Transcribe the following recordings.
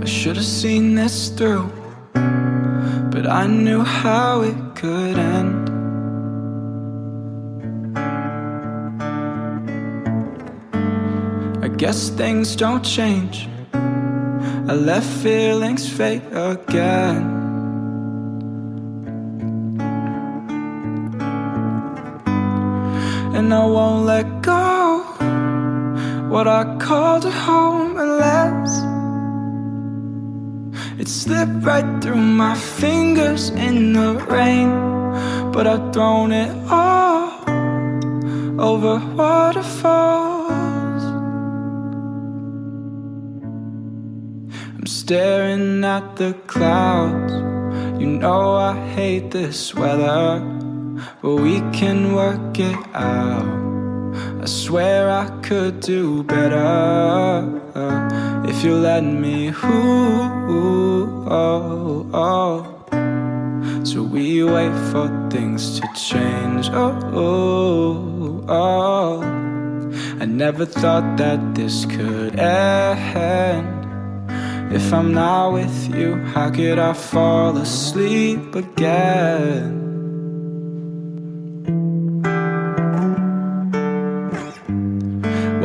I should have seen this through, but I knew how it could end. I guess things don't change. I left feelings fade again. And I won't let go what I called a home unless it slipped right through my fingers in the rain. But I've thrown it all over waterfalls. I'm staring at the clouds. You know I hate this weather, but we can work it out. I swear I could do better if you let me. Ooh, oh, oh. So we wait for things to change. Oh, oh. I never thought that this could end. If I'm not with you, how could I fall asleep again?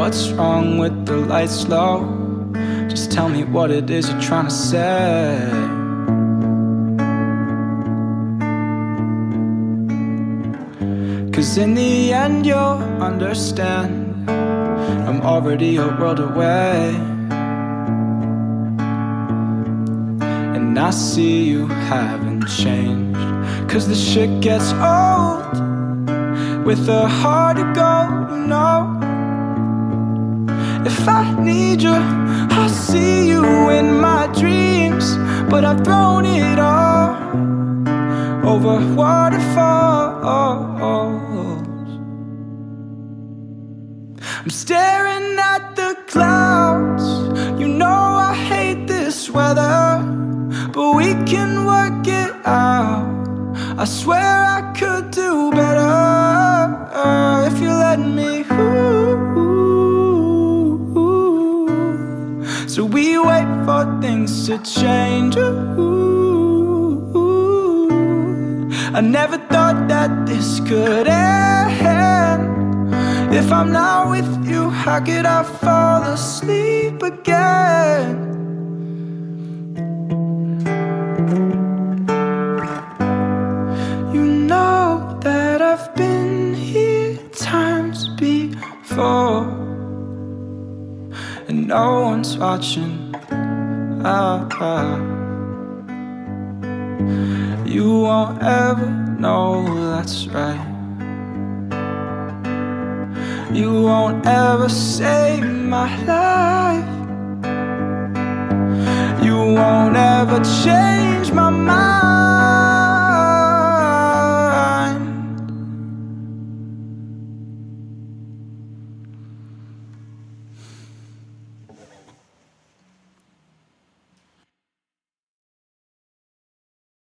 What's wrong with the lights low? Just tell me what it is you're trying to say. Cause in the end, you'll understand. I'm already a world away. And I see you haven't changed. Cause the shit gets old with a heart to go, you know. If I need you, I'll see you in my dreams. But I've thrown it all over waterfalls. I'm staring at the clouds. You know I hate this weather, but we can work it out. I swear I So we wait for things to change. Ooh. I never thought that this could end. If I'm not with you, how could I fall asleep again? And no one's watching. Ah, ah. You won't ever know that's right. You won't ever save my life. You won't ever change.